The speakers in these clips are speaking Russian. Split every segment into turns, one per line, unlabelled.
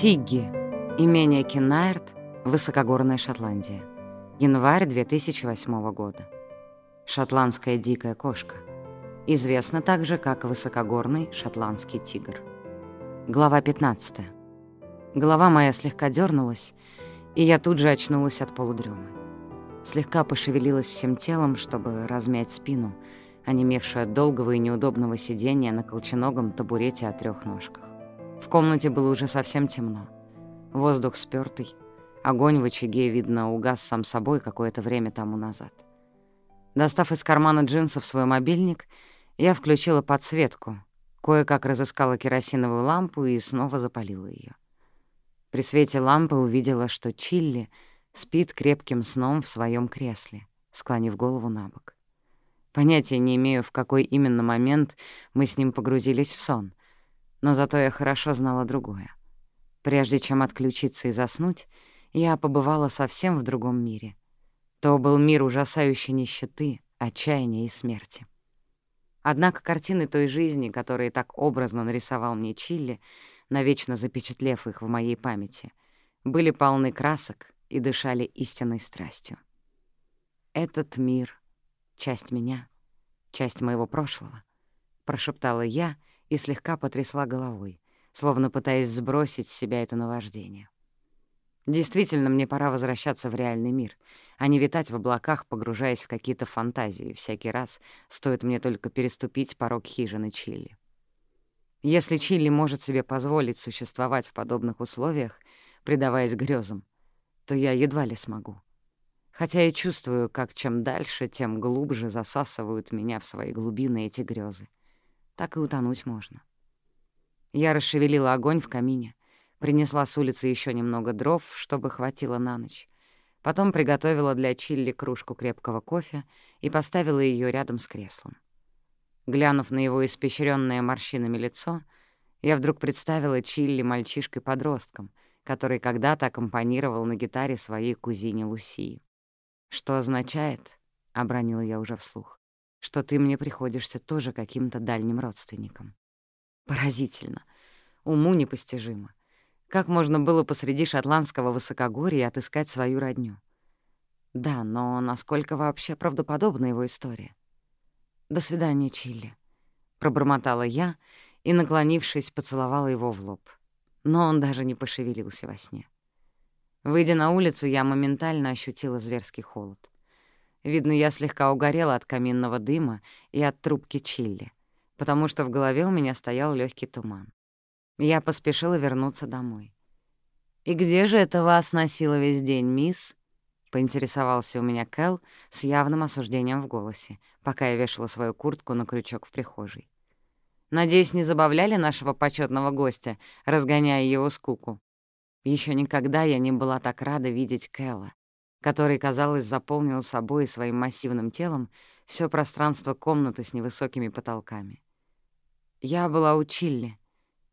Тигги. Имение Кеннайрт, Высокогорная Шотландия. Январь 2008 года. Шотландская дикая кошка. Известна также как высокогорный шотландский тигр. Глава 15. Голова моя слегка дернулась, и я тут же очнулась от полудремы. Слегка пошевелилась всем телом, чтобы размять спину, онемевшую от долгого и неудобного сидения на колченогом табурете о трех ножках. В комнате было уже совсем темно. Воздух спёртый, огонь в очаге, видно, угас сам собой какое-то время тому назад. Достав из кармана джинсов свой мобильник, я включила подсветку, кое-как разыскала керосиновую лампу и снова запалила ее. При свете лампы увидела, что Чилли спит крепким сном в своем кресле, склонив голову на бок. Понятия не имею, в какой именно момент мы с ним погрузились в сон, но зато я хорошо знала другое. Прежде чем отключиться и заснуть, я побывала совсем в другом мире. То был мир ужасающей нищеты, отчаяния и смерти. Однако картины той жизни, которые так образно нарисовал мне Чилли, навечно запечатлев их в моей памяти, были полны красок и дышали истинной страстью. «Этот мир — часть меня, часть моего прошлого», — прошептала я — и слегка потрясла головой, словно пытаясь сбросить с себя это наваждение. Действительно, мне пора возвращаться в реальный мир, а не витать в облаках, погружаясь в какие-то фантазии всякий раз, стоит мне только переступить порог хижины Чилли. Если Чилли может себе позволить существовать в подобных условиях, предаваясь грезам, то я едва ли смогу. Хотя я чувствую, как чем дальше, тем глубже засасывают меня в свои глубины эти грезы так и утонуть можно. Я расшевелила огонь в камине, принесла с улицы еще немного дров, чтобы хватило на ночь. Потом приготовила для Чилли кружку крепкого кофе и поставила ее рядом с креслом. Глянув на его испещренное морщинами лицо, я вдруг представила Чилли мальчишкой-подростком, который когда-то аккомпанировал на гитаре своей кузине Лусии. «Что означает?» — обронила я уже вслух что ты мне приходишься тоже каким-то дальним родственником. Поразительно. Уму непостижимо. Как можно было посреди шотландского высокогорья отыскать свою родню? Да, но насколько вообще правдоподобна его история? «До свидания, Чилли», — пробормотала я и, наклонившись, поцеловала его в лоб. Но он даже не пошевелился во сне. Выйдя на улицу, я моментально ощутила зверский холод. Видно, я слегка угорела от каминного дыма и от трубки чилли, потому что в голове у меня стоял легкий туман. Я поспешила вернуться домой. «И где же это вас носило весь день, мисс?» — поинтересовался у меня Кэл с явным осуждением в голосе, пока я вешала свою куртку на крючок в прихожей. «Надеюсь, не забавляли нашего почетного гостя, разгоняя его скуку?» Еще никогда я не была так рада видеть Кэла, который, казалось, заполнил собой своим массивным телом все пространство комнаты с невысокими потолками. Я была у Чилли.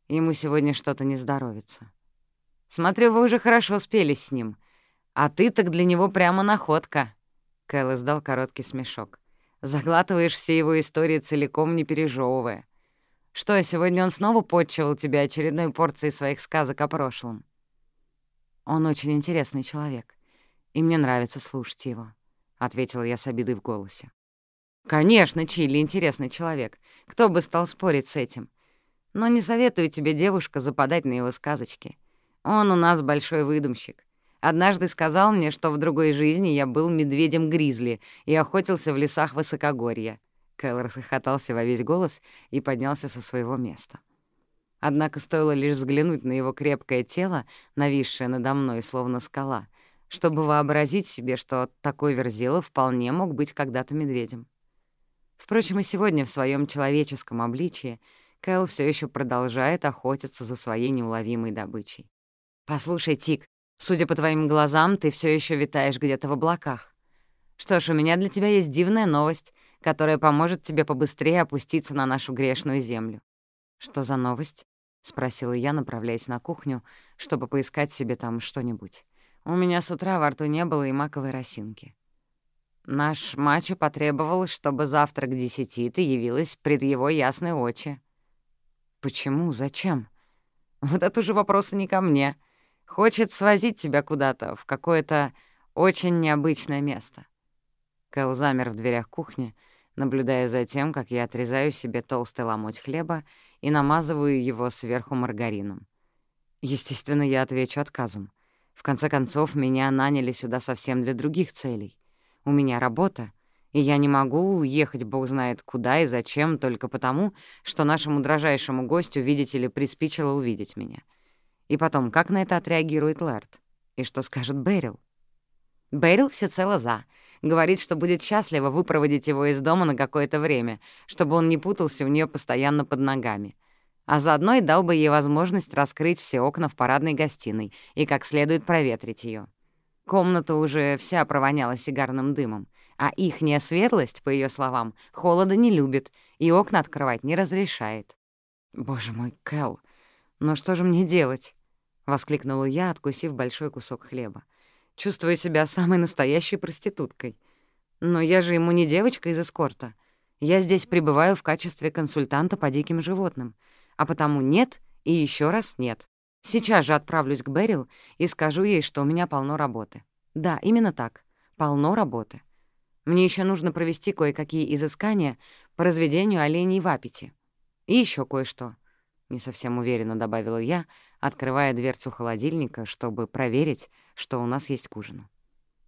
Ему сегодня что-то не здоровится. Смотрю, вы уже хорошо спелись с ним. А ты так для него прямо находка. Кэл издал короткий смешок. Заглатываешь все его истории целиком, не пережевывая. Что, сегодня он снова подчивал тебя очередной порцией своих сказок о прошлом? Он очень интересный человек и мне нравится слушать его», — ответила я с обидой в голосе. «Конечно, Чили — интересный человек. Кто бы стал спорить с этим? Но не советую тебе, девушка, западать на его сказочки. Он у нас большой выдумщик. Однажды сказал мне, что в другой жизни я был медведем-гризли и охотился в лесах высокогорья». Кэл расхохотался во весь голос и поднялся со своего места. Однако стоило лишь взглянуть на его крепкое тело, нависшее надо мной, словно скала, чтобы вообразить себе, что такой верзила вполне мог быть когда-то медведем. Впрочем, и сегодня в своем человеческом обличии Кэл все еще продолжает охотиться за своей неуловимой добычей. «Послушай, Тик, судя по твоим глазам, ты все еще витаешь где-то в облаках. Что ж, у меня для тебя есть дивная новость, которая поможет тебе побыстрее опуститься на нашу грешную землю». «Что за новость?» — спросила я, направляясь на кухню, чтобы поискать себе там что-нибудь. У меня с утра во рту не было и маковой росинки. Наш мачо потребовал, чтобы завтра к десяти ты явилась пред его ясные очи. Почему? Зачем? Вот это уже вопросы не ко мне. Хочет свозить тебя куда-то, в какое-то очень необычное место». Кэл замер в дверях кухни, наблюдая за тем, как я отрезаю себе толстый ломоть хлеба и намазываю его сверху маргарином. Естественно, я отвечу отказом. В конце концов, меня наняли сюда совсем для других целей. У меня работа, и я не могу уехать бог знает куда и зачем только потому, что нашему дрожайшему гостю, видите ли, приспичило увидеть меня. И потом, как на это отреагирует Лэрд? И что скажет Берил? Берил всецело «за», Говорит, что будет счастливо выпроводить его из дома на какое-то время, чтобы он не путался у нее постоянно под ногами. А заодно и дал бы ей возможность раскрыть все окна в парадной гостиной и как следует проветрить ее. Комната уже вся провоняла сигарным дымом, а ихняя светлость, по ее словам, холода не любит и окна открывать не разрешает. «Боже мой, Кэл, ну что же мне делать?» — воскликнула я, откусив большой кусок хлеба. Чувствую себя самой настоящей проституткой. Но я же ему не девочка из эскорта. Я здесь пребываю в качестве консультанта по диким животным. А потому нет и еще раз нет. Сейчас же отправлюсь к Берил и скажу ей, что у меня полно работы. Да, именно так. Полно работы. Мне еще нужно провести кое-какие изыскания по разведению оленей в аппете. И еще кое-что. Не совсем уверенно добавила я, открывая дверцу холодильника, чтобы проверить, что у нас есть к ужину.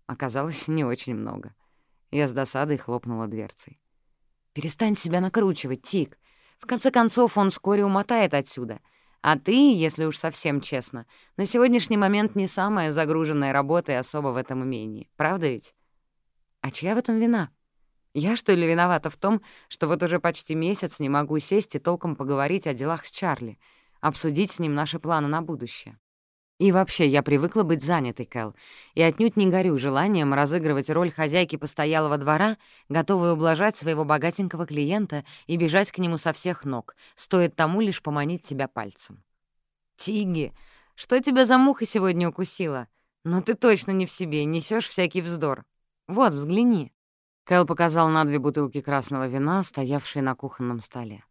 Оказалось, не очень много. Я с досадой хлопнула дверцей. «Перестань себя накручивать, Тик. В конце концов, он вскоре умотает отсюда. А ты, если уж совсем честно, на сегодняшний момент не самая загруженная работа и особо в этом умении. Правда ведь? А чья в этом вина? Я, что ли, виновата в том, что вот уже почти месяц не могу сесть и толком поговорить о делах с Чарли, обсудить с ним наши планы на будущее? И вообще, я привыкла быть занятой, Кэл, и отнюдь не горю желанием разыгрывать роль хозяйки постоялого двора, готовой ублажать своего богатенького клиента и бежать к нему со всех ног, стоит тому лишь поманить тебя пальцем. «Тиги, что тебя за муха сегодня укусила? Но ты точно не в себе, несешь всякий вздор. Вот, взгляни». Кэл показал на две бутылки красного вина, стоявшие на кухонном столе.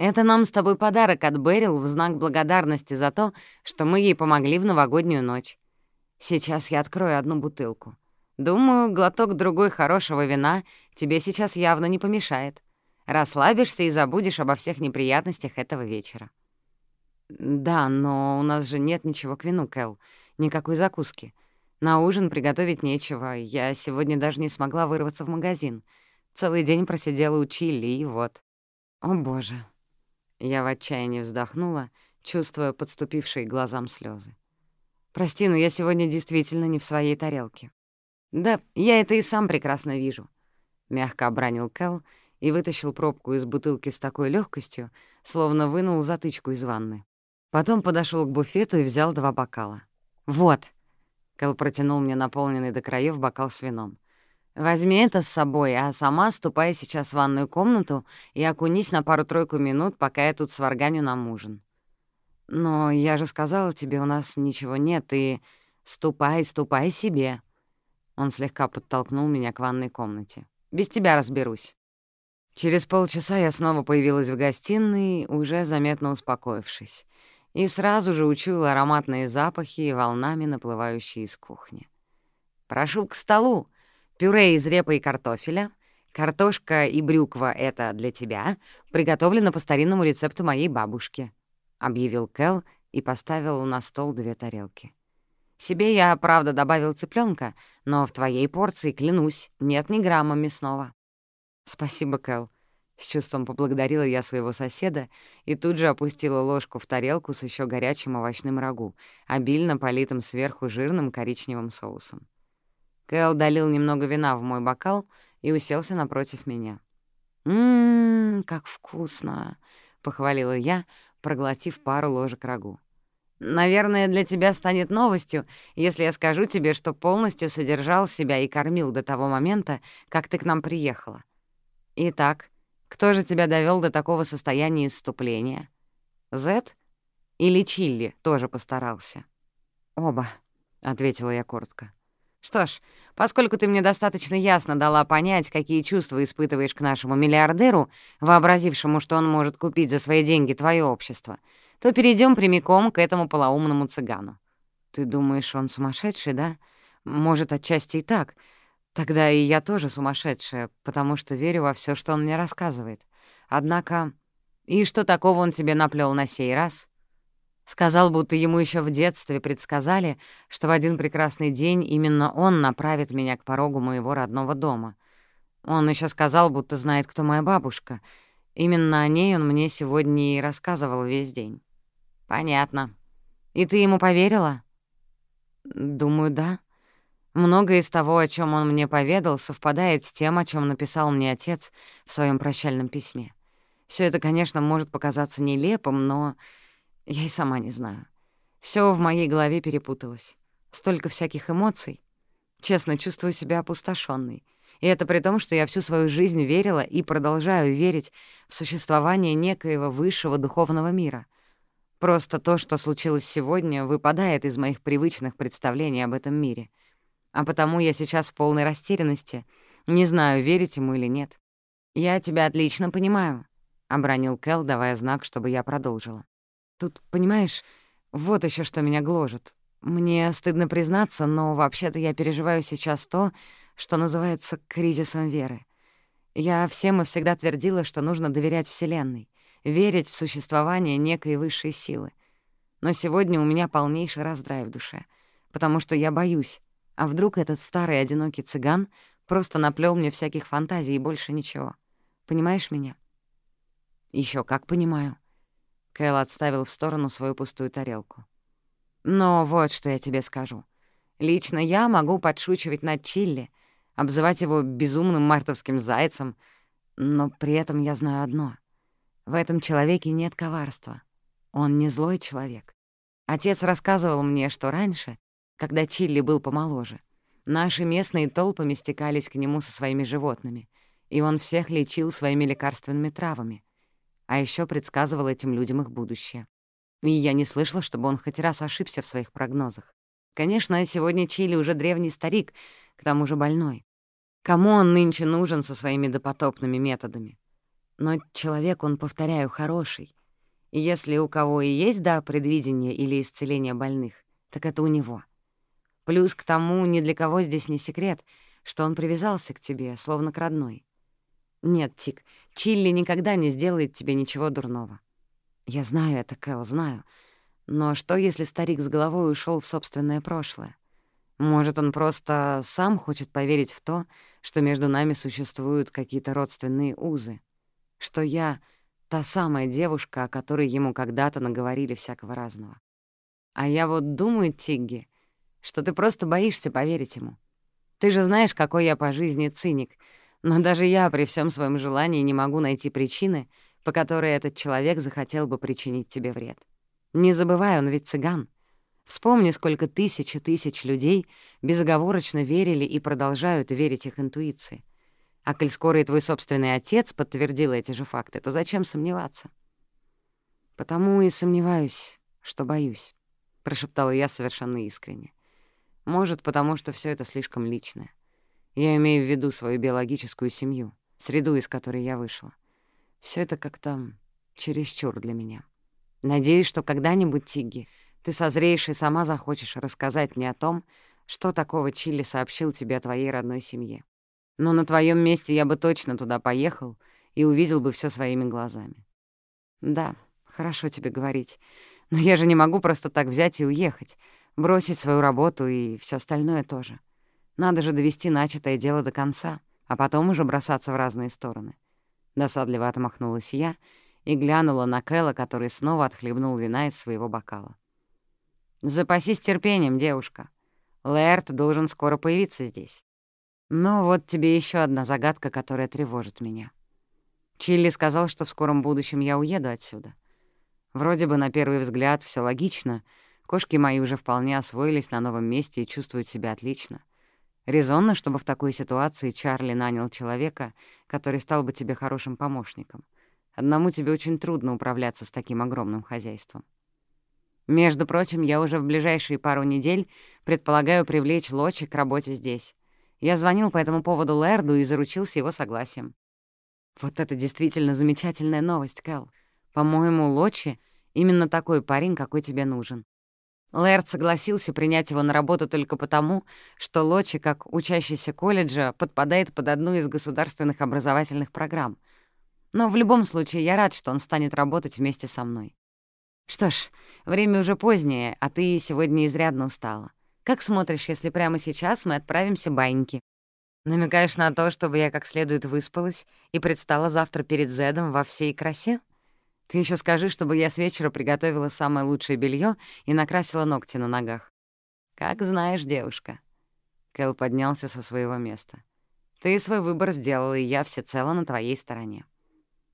Это нам с тобой подарок от Берил в знак благодарности за то, что мы ей помогли в новогоднюю ночь. Сейчас я открою одну бутылку. Думаю, глоток другой хорошего вина тебе сейчас явно не помешает. Расслабишься и забудешь обо всех неприятностях этого вечера. Да, но у нас же нет ничего к вину, Кэл. Никакой закуски. На ужин приготовить нечего. Я сегодня даже не смогла вырваться в магазин. Целый день просидела у Чилли, и вот. О, боже, я в отчаянии вздохнула, чувствуя подступившие глазам слезы. «Прости, но я сегодня действительно не в своей тарелке». «Да, я это и сам прекрасно вижу», — мягко обронил Кэл и вытащил пробку из бутылки с такой легкостью, словно вынул затычку из ванны. Потом подошел к буфету и взял два бокала. «Вот», — Кэл протянул мне наполненный до краев бокал с вином. Возьми это с собой, а сама ступай сейчас в ванную комнату и окунись на пару-тройку минут, пока я тут сварганю нам ужин. Но я же сказала тебе, у нас ничего нет, и ступай, ступай себе. Он слегка подтолкнул меня к ванной комнате. Без тебя разберусь. Через полчаса я снова появилась в гостиной, уже заметно успокоившись, и сразу же учуяла ароматные запахи, волнами наплывающие из кухни. «Прошу к столу!» Пюре из репы и картофеля, картошка и брюква — это для тебя, приготовлено по старинному рецепту моей бабушки», — объявил Кэл и поставил на стол две тарелки. «Себе я, правда, добавил цыпленка, но в твоей порции, клянусь, нет ни грамма мясного». «Спасибо, Кэл», — с чувством поблагодарила я своего соседа и тут же опустила ложку в тарелку с еще горячим овощным рагу, обильно политым сверху жирным коричневым соусом. Кэл долил немного вина в мой бокал и уселся напротив меня. «Ммм, как вкусно!» — похвалила я, проглотив пару ложек рагу. «Наверное, для тебя станет новостью, если я скажу тебе, что полностью содержал себя и кормил до того момента, как ты к нам приехала. Итак, кто же тебя довел до такого состояния исступления? Зет? Или Чилли тоже постарался?» «Оба», — ответила я коротко. Что ж, поскольку ты мне достаточно ясно дала понять, какие чувства испытываешь к нашему миллиардеру, вообразившему, что он может купить за свои деньги твое общество, то перейдем прямиком к этому полоумному цыгану. Ты думаешь, он сумасшедший, да? Может, отчасти и так. Тогда и я тоже сумасшедшая, потому что верю во все, что он мне рассказывает. Однако... И что такого он тебе наплел на сей раз? Сказал, будто ему еще в детстве предсказали, что в один прекрасный день именно он направит меня к порогу моего родного дома. Он еще сказал, будто знает, кто моя бабушка. Именно о ней он мне сегодня и рассказывал весь день. Понятно. И ты ему поверила? Думаю, да. Многое из того, о чем он мне поведал, совпадает с тем, о чем написал мне отец в своем прощальном письме. Все это, конечно, может показаться нелепым, но я и сама не знаю. Все в моей голове перепуталось. Столько всяких эмоций. Честно, чувствую себя опустошенной. И это при том, что я всю свою жизнь верила и продолжаю верить в существование некоего высшего духовного мира. Просто то, что случилось сегодня, выпадает из моих привычных представлений об этом мире. А потому я сейчас в полной растерянности, не знаю, верить ему или нет. «Я тебя отлично понимаю», — обронил Кэл, давая знак, чтобы я продолжила. «Тут, понимаешь, вот еще что меня гложет. Мне стыдно признаться, но вообще-то я переживаю сейчас то, что называется кризисом веры. Я всем и всегда твердила, что нужно доверять Вселенной верить в существование некой высшей силы. Но сегодня у меня полнейший раздрай в душе, потому что я боюсь, а вдруг этот старый одинокий цыган просто наплел мне всяких фантазий и больше ничего. Понимаешь меня? Еще как понимаю. Кэл отставил в сторону свою пустую тарелку. Но вот что я тебе скажу. Лично я могу подшучивать над Чилли, обзывать его безумным мартовским зайцем, но при этом я знаю одно. В этом человеке нет коварства. Он не злой человек. Отец рассказывал мне, что раньше, когда Чилли был помоложе, наши местные толпами стекались к нему со своими животными, и он всех лечил своими лекарственными травами, а еще предсказывал этим людям их будущее. И я не слышала, чтобы он хоть раз ошибся в своих прогнозах. Конечно, сегодня Чили уже древний старик, к тому же больной. Кому он нынче нужен со своими допотопными методами? Но человек, он, повторяю, хороший. И если у кого и есть да предвидение или исцеление больных, так это у него. Плюс к тому, ни для кого здесь не секрет, что он привязался к тебе, словно к родной. Нет, Тик, Чилли никогда не сделает тебе ничего дурного. Я знаю это, Кэл, знаю. Но что, если старик с головой ушел в собственное прошлое? Может, он просто сам хочет поверить в то, что между нами существуют какие-то родственные узы? что я — та самая девушка, о которой ему когда-то наговорили всякого разного. А я вот думаю, Тигги, что ты просто боишься поверить ему. Ты же знаешь, какой я по жизни циник, но даже я при всем своем желании не могу найти причины, по которой этот человек захотел бы причинить тебе вред. Не забывай, он ведь цыган. Вспомни, сколько тысяч и тысяч людей безоговорочно верили и продолжают верить их интуиции. А коль скоро и твой собственный отец подтвердил эти же факты, то зачем сомневаться? Потому и сомневаюсь, что боюсь, — прошептала я совершенно искренне. Может, потому что все это слишком личное. Я имею в виду свою биологическую семью, среду, из которой я вышла. Все это как-то чересчур для меня. Надеюсь, что когда-нибудь, Тигги, ты созреешь и сама захочешь рассказать мне о том, что такого Чили сообщил тебе о твоей родной семье. Но на твоем месте я бы точно туда поехал и увидел бы все своими глазами. Да, хорошо тебе говорить. Но я же не могу просто так взять и уехать, бросить свою работу и все остальное тоже. Надо же довести начатое дело до конца, а потом уже бросаться в разные стороны. Досадливо отмахнулась я и глянула на Кэлла, который снова отхлебнул вина из своего бокала. «Запасись терпением, девушка. Лэрт должен скоро появиться здесь. Но вот тебе еще одна загадка, которая тревожит меня. Чилли сказал, что в скором будущем я уеду отсюда. Вроде бы на первый взгляд все логично. Кошки мои уже вполне освоились на новом месте и чувствуют себя отлично. Резонно, чтобы в такой ситуации Чарли нанял человека, который стал бы тебе хорошим помощником. Одному тебе очень трудно управляться с таким огромным хозяйством. Между прочим, я уже в ближайшие пару недель предполагаю привлечь Лочи к работе здесь. Я звонил по этому поводу Лэрду и заручился его согласием. Вот это действительно замечательная новость, Кэл. По-моему, Лочи Именно такой парень, какой тебе нужен. Лэрд согласился принять его на работу только потому, что Лочи, как учащийся колледжа, подпадает под одну из государственных образовательных программ. Но в любом случае я рад, что он станет работать вместе со мной. Что ж, время уже позднее, а ты сегодня изрядно устала. Как смотришь, если прямо сейчас мы отправимся баньки? Намекаешь на то, чтобы я как следует выспалась и предстала завтра перед Зедом во всей красе? Ты еще скажи, чтобы я с вечера приготовила самое лучшее белье и накрасила ногти на ногах. Как знаешь, девушка. Кэл поднялся со своего места. Ты свой выбор сделала, и я всецело на твоей стороне.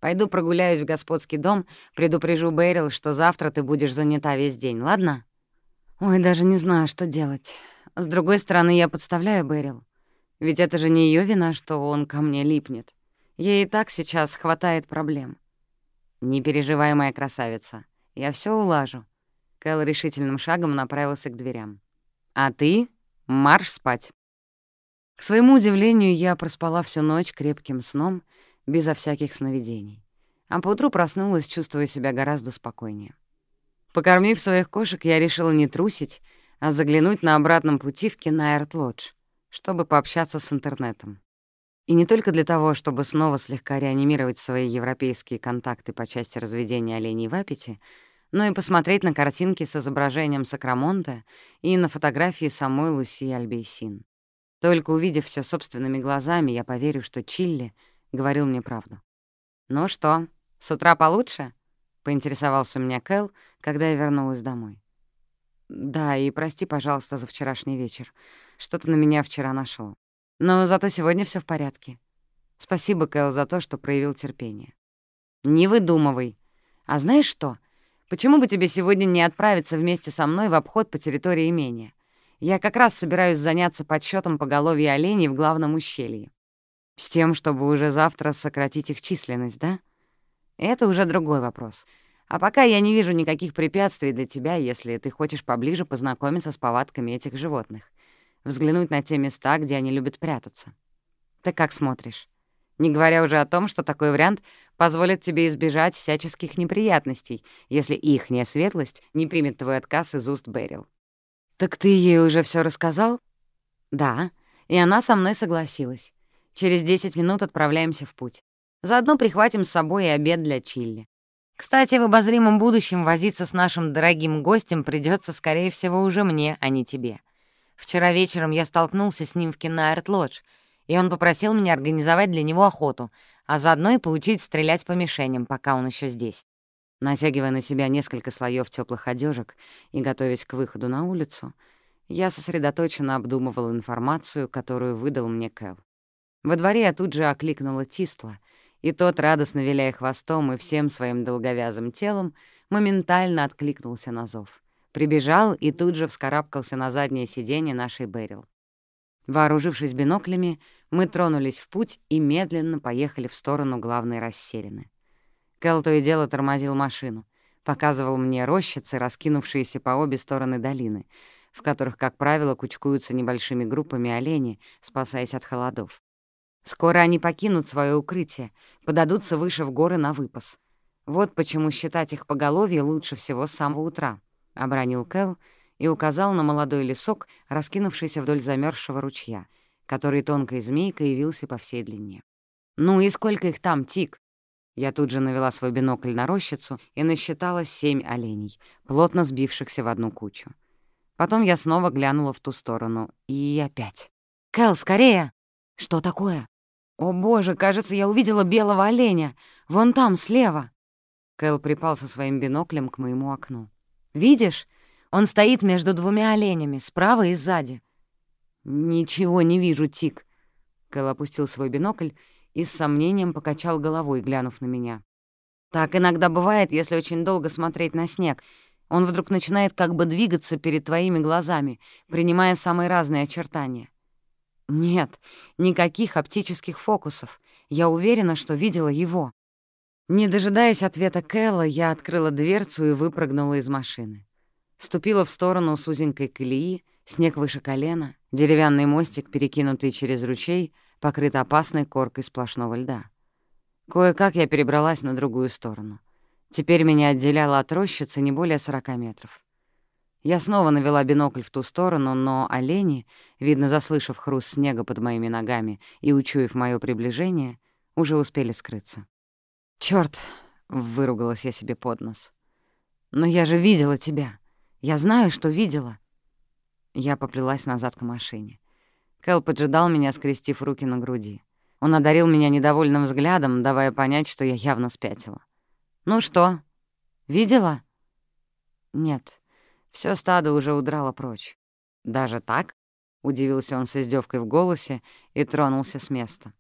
Пойду прогуляюсь в господский дом, предупрежу Бэрил, что завтра ты будешь занята весь день, ладно? Ой, даже не знаю, что делать. С другой стороны, я подставляю Бэрил. Ведь это же не ее вина, что он ко мне липнет. Ей и так сейчас хватает проблем. «Не переживай, моя красавица, я все улажу». Кэл решительным шагом направился к дверям. «А ты — марш спать». К своему удивлению, я проспала всю ночь крепким сном, безо всяких сновидений. А поутру проснулась, чувствуя себя гораздо спокойнее. Покормив своих кошек, я решила не трусить, а заглянуть на обратном пути в Кинаэрт-Лодж, чтобы пообщаться с интернетом. И не только для того, чтобы снова слегка реанимировать свои европейские контакты по части разведения оленей в аппете, но и посмотреть на картинки с изображением Сакрамонта и на фотографии самой Луси Альбейсин. Только увидев все собственными глазами, я поверю, что Чилли говорил мне правду. «Ну что, с утра получше?» — поинтересовался у меня Кэл, когда я вернулась домой. «Да, и прости, пожалуйста, за вчерашний вечер. Что-то на меня вчера нашло. Но зато сегодня все в порядке. Спасибо, Кэл, за то, что проявил терпение. Не выдумывай. А знаешь что? Почему бы тебе сегодня не отправиться вместе со мной в обход по территории имения? Я как раз собираюсь заняться подсчетом поголовья оленей в главном ущелье. С тем, чтобы уже завтра сократить их численность, да? Это уже другой вопрос. А пока я не вижу никаких препятствий для тебя, если ты хочешь поближе познакомиться с повадками этих животных взглянуть на те места, где они любят прятаться. Ты как смотришь? Не говоря уже о том, что такой вариант позволит тебе избежать всяческих неприятностей, если ихняя светлость не примет твой отказ из уст Берил. «Так ты ей уже все рассказал?» «Да, и она со мной согласилась. Через 10 минут отправляемся в путь. Заодно прихватим с собой и обед для Чилли. Кстати, в обозримом будущем возиться с нашим дорогим гостем придется, скорее всего, уже мне, а не тебе. Вчера вечером я столкнулся с ним в киноарт-лодж, и он попросил меня организовать для него охоту, а заодно и поучить стрелять по мишеням, пока он еще здесь. Натягивая на себя несколько слоев теплых одежек и готовясь к выходу на улицу, я сосредоточенно обдумывал информацию, которую выдал мне Кэл. Во дворе я тут же окликнула Тистла, и тот, радостно виляя хвостом и всем своим долговязым телом, моментально откликнулся на зов. Прибежал и тут же вскарабкался на заднее сиденье нашей Берил. Вооружившись биноклями, мы тронулись в путь и медленно поехали в сторону главной расселины. Кэл то и дело тормозил машину, показывал мне рощицы, раскинувшиеся по обе стороны долины, в которых, как правило, кучкуются небольшими группами олени, спасаясь от холодов. Скоро они покинут свое укрытие, подадутся выше в горы на выпас. Вот почему считать их поголовье лучше всего с самого утра. — обронил Кэл и указал на молодой лесок, раскинувшийся вдоль замерзшего ручья, который тонкой змейкой явился по всей длине. «Ну и сколько их там, Тик?» Я тут же навела свой бинокль на рощицу и насчитала семь оленей, плотно сбившихся в одну кучу. Потом я снова глянула в ту сторону. И опять. «Кэл, скорее!» «Что такое?» «О боже, кажется, я увидела белого оленя! Вон там, слева!» Кэл припал со своим биноклем к моему окну. Видишь? Он стоит между двумя оленями, справа и сзади». «Ничего не вижу, Тик». Кэл опустил свой бинокль и с сомнением покачал головой, глянув на меня. «Так иногда бывает, если очень долго смотреть на снег. Он вдруг начинает как бы двигаться перед твоими глазами, принимая самые разные очертания». «Нет, никаких оптических фокусов. Я уверена, что видела его». Не дожидаясь ответа Кэлла, я открыла дверцу и выпрыгнула из машины. Ступила в сторону с узенькой колеи, снег выше колена, деревянный мостик, перекинутый через ручей, покрыт опасной коркой сплошного льда. Кое-как я перебралась на другую сторону. Теперь меня отделяло от рощицы не более сорока метров. Я снова навела бинокль в ту сторону, но олени, видно, заслышав хруст снега под моими ногами и учуяв моё приближение, уже успели скрыться. «Чёрт!» — выругалась я себе под нос. «Но я же видела тебя! Я знаю, что видела!» Я поплелась назад к машине. Кэл поджидал меня, скрестив руки на груди. Он одарил меня недовольным взглядом, давая понять, что я явно спятила. «Ну что, видела?» «Нет, все стадо уже удрало прочь». «Даже так?» — удивился он с издевкой в голосе и тронулся с места.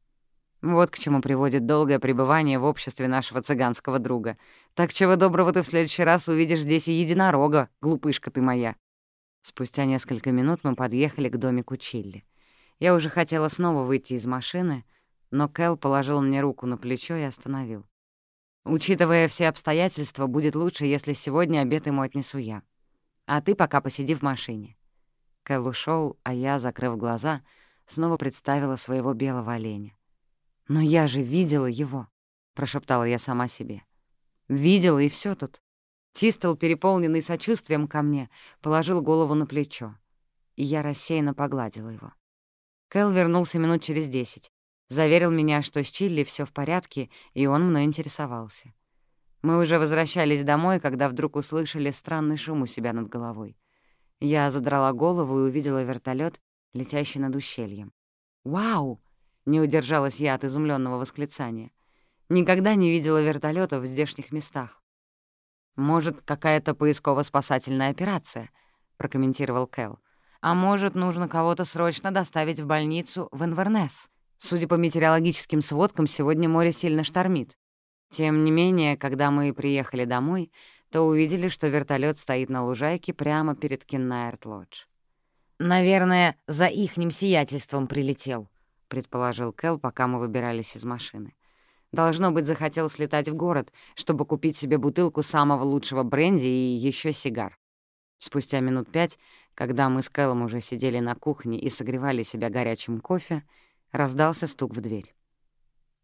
Вот к чему приводит долгое пребывание в обществе нашего цыганского друга. Так чего доброго ты в следующий раз увидишь здесь и единорога, глупышка ты моя. Спустя несколько минут мы подъехали к домику Чилли. Я уже хотела снова выйти из машины, но Кэл положил мне руку на плечо и остановил. Учитывая все обстоятельства, будет лучше, если сегодня обед ему отнесу я. А ты пока посиди в машине». Кэл ушёл, а я, закрыв глаза, снова представила своего белого оленя. «Но я же видела его», — прошептала я сама себе. «Видела, и всё тут». Тистел, переполненный сочувствием ко мне, положил голову на плечо, и я рассеянно погладила его. Кэл вернулся минут через десять. Заверил меня, что с Чилли все в порядке, и он мной интересовался. Мы уже возвращались домой, когда вдруг услышали странный шум у себя над головой. Я задрала голову и увидела вертолет, летящий над ущельем. «Вау!» — не удержалась я от изумленного восклицания. Никогда не видела вертолетов в здешних местах. «Может, какая-то поисково-спасательная операция?» — прокомментировал Кэл. «А может, нужно кого-то срочно доставить в больницу в Инвернес?» Судя по метеорологическим сводкам, сегодня море сильно штормит. Тем не менее, когда мы приехали домой, то увидели, что вертолет стоит на лужайке прямо перед Кеннайрт-Лодж. «Наверное, за ихним сиятельством прилетел», — предположил Кэл, пока мы выбирались из машины. «Должно быть, захотел слетать в город, чтобы купить себе бутылку самого лучшего бренди и еще сигар». Спустя минут пять, когда мы с Кэлом уже сидели на кухне и согревали себя горячим кофе, Раздался стук в дверь.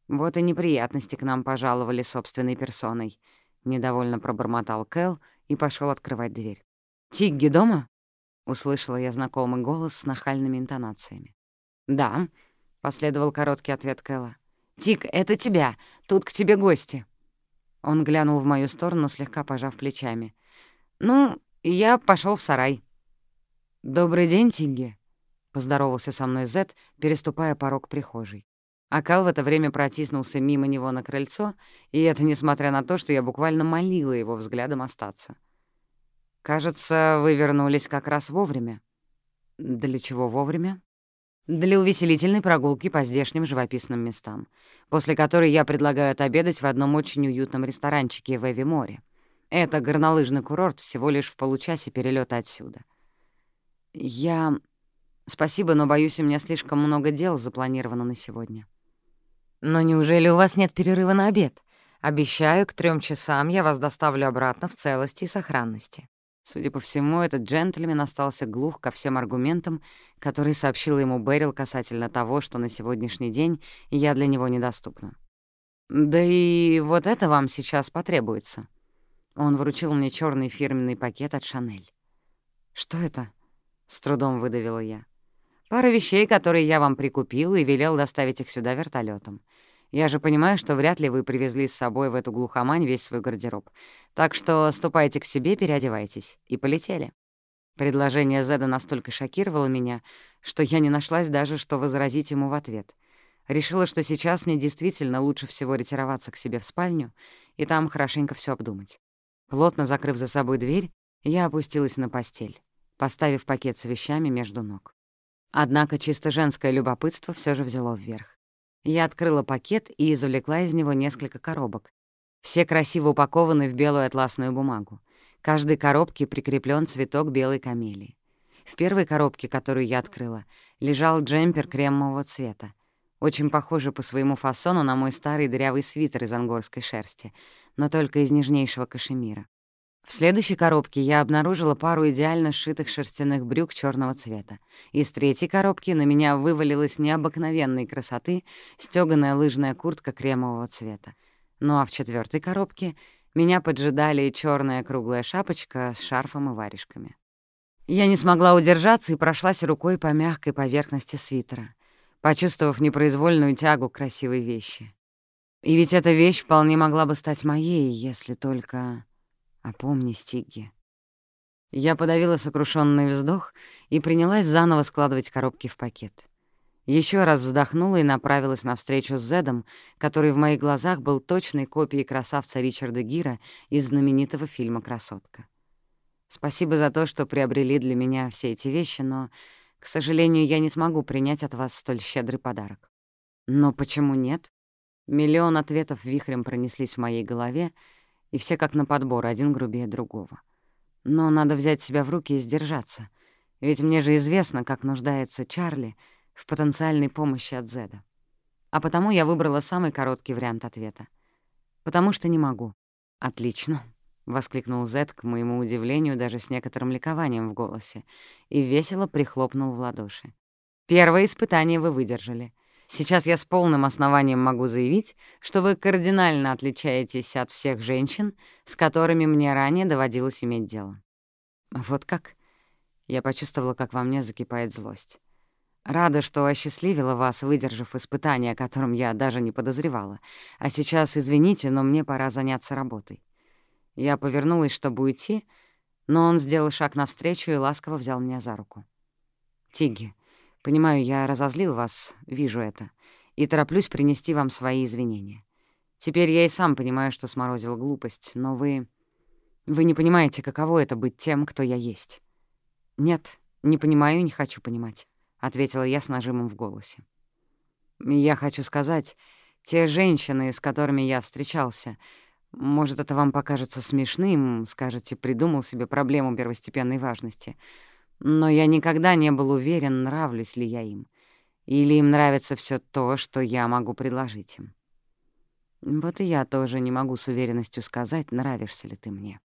«Вот и неприятности к нам пожаловали собственной персоной», — недовольно пробормотал Кэл и пошел открывать дверь. «Тигги дома?» — услышала я знакомый голос с нахальными интонациями. «Да», — последовал короткий ответ Кэла. «Тик, это тебя! Тут к тебе гости!» Он глянул в мою сторону, слегка пожав плечами. «Ну, я пошел в сарай». «Добрый день, Тигги», — поздоровался со мной Зет, переступая порог прихожей. Акал в это время протиснулся мимо него на крыльцо, и это несмотря на то, что я буквально молила его взглядом остаться. «Кажется, вы вернулись как раз вовремя». «Для чего вовремя?» «Для увеселительной прогулки по здешним живописным местам, после которой я предлагаю отобедать в одном очень уютном ресторанчике в Эви-море. Это горнолыжный курорт всего лишь в получасе перелета отсюда». «Я...» Спасибо, но, боюсь, у меня слишком много дел запланировано на сегодня. Но неужели у вас нет перерыва на обед? Обещаю, к трем часам я вас доставлю обратно в целости и сохранности. Судя по всему, этот джентльмен остался глух ко всем аргументам, которые сообщила ему Берил касательно того, что на сегодняшний день я для него недоступна. «Да и вот это вам сейчас потребуется». Он вручил мне черный фирменный пакет от «Шанель». «Что это?» — с трудом выдавила я. Пара вещей, которые я вам прикупил и велел доставить их сюда вертолетом. Я же понимаю, что вряд ли вы привезли с собой в эту глухомань весь свой гардероб. Так что ступайте к себе, переодевайтесь. И полетели». Предложение Зеда настолько шокировало меня, что я не нашлась даже, что возразить ему в ответ. Решила, что сейчас мне действительно лучше всего ретироваться к себе в спальню и там хорошенько все обдумать. Плотно закрыв за собой дверь, я опустилась на постель, поставив пакет с вещами между ног. Однако чисто женское любопытство все же взяло вверх. Я открыла пакет и извлекла из него несколько коробок. Все красиво упакованы в белую атласную бумагу. Каждой коробке прикреплен цветок белой камелии. В первой коробке, которую я открыла, лежал джемпер кремового цвета. Очень похожий по своему фасону на мой старый дырявый свитер из ангорской шерсти, но только из нежнейшего кашемира. В следующей коробке я обнаружила пару идеально сшитых шерстяных брюк черного цвета. Из третьей коробки на меня вывалилась необыкновенной красоты стёганая лыжная куртка кремового цвета. Ну а в четвертой коробке Меня поджидали черная круглая шапочка с шарфом и варежками. Я не смогла удержаться и прошлась рукой по мягкой поверхности свитера, почувствовав непроизвольную тягу к красивой вещи. И ведь эта вещь вполне могла бы стать моей, если только... Опомни, Стигги. Я подавила сокрушенный вздох и принялась заново складывать коробки в пакет. Еще раз вздохнула и направилась навстречу с Зедом, который в моих глазах был точной копией красавца Ричарда Гира из знаменитого фильма «Красотка». Спасибо за то, что приобрели для меня все эти вещи, но, к сожалению, я не смогу принять от вас столь щедрый подарок. Но почему нет? Миллион ответов вихрем пронеслись в моей голове, и все как на подбор, один грубее другого. Но надо взять себя в руки и сдержаться, ведь мне же известно, как нуждается Чарли — в потенциальной помощи от Зеда. А потому я выбрала самый короткий вариант ответа. «Потому что не могу». «Отлично», — воскликнул Зед, к моему удивлению, даже с некоторым ликованием в голосе, и весело прихлопнул в ладоши. «Первое испытание вы выдержали. Сейчас я с полным основанием могу заявить, что вы кардинально отличаетесь от всех женщин, с которыми мне ранее доводилось иметь дело». «Вот как?» Я почувствовала, как во мне закипает злость. Рада, что осчастливила вас, выдержав испытание, о котором я даже не подозревала. А сейчас, извините, но мне пора заняться работой». Я повернулась, чтобы уйти, но он сделал шаг навстречу и ласково взял меня за руку. «Тигги, понимаю, я разозлил вас, вижу это, и тороплюсь принести вам свои извинения. Теперь я и сам понимаю, что сморозил глупость, но вы... Вы не понимаете, каково это быть тем, кто я есть. Нет, не понимаю не хочу понимать ответила я с нажимом в голосе. «Я хочу сказать, те женщины, с которыми я встречался, может, это вам покажется смешным, скажете, придумал себе проблему первостепенной важности, но я никогда не был уверен, нравлюсь ли я им, или им нравится все то, что я могу предложить им. Вот и я тоже не могу с уверенностью сказать, нравишься ли ты мне.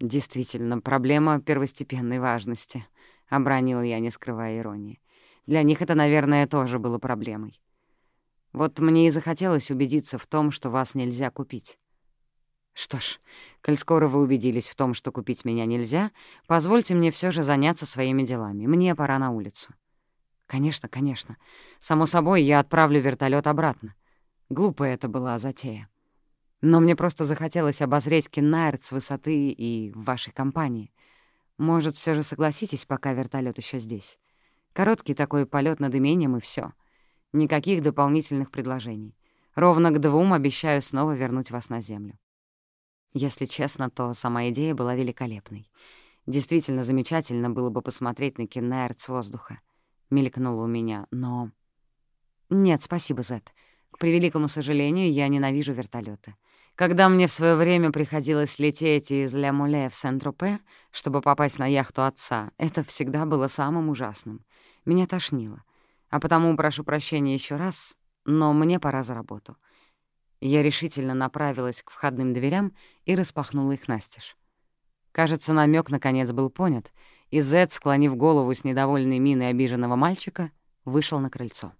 Действительно, проблема первостепенной важности, — обронила я, не скрывая иронии. Для них это, наверное, тоже было проблемой. Вот мне и захотелось убедиться в том, что вас нельзя купить. Что ж, коль скоро вы убедились в том, что купить меня нельзя, позвольте мне все же заняться своими делами. Мне пора на улицу. Конечно, конечно. Само собой, я отправлю вертолет обратно. Глупая это была затея. Но мне просто захотелось обозреть Кеннайрт с высоты и в вашей компании. Может, все же согласитесь, пока вертолет еще здесь? Короткий такой полет над имением и все. Никаких дополнительных предложений. Ровно к двум обещаю снова вернуть вас на землю. Если честно, то сама идея была великолепной. Действительно замечательно было бы посмотреть на Кеннерт с воздуха. Мелькнуло у меня, но... Нет, спасибо, Зет. К превеликому сожалению, я ненавижу вертолеты. Когда мне в свое время приходилось лететь из Ля Муле в Сент-Тропе, чтобы попасть на яхту отца, это всегда было самым ужасным. Меня тошнило. А потому прошу прощения еще раз, но мне пора за работу. Я решительно направилась к входным дверям и распахнула их настежь. Кажется, намек наконец был понят, и Зед, склонив голову с недовольной миной обиженного мальчика, вышел на крыльцо.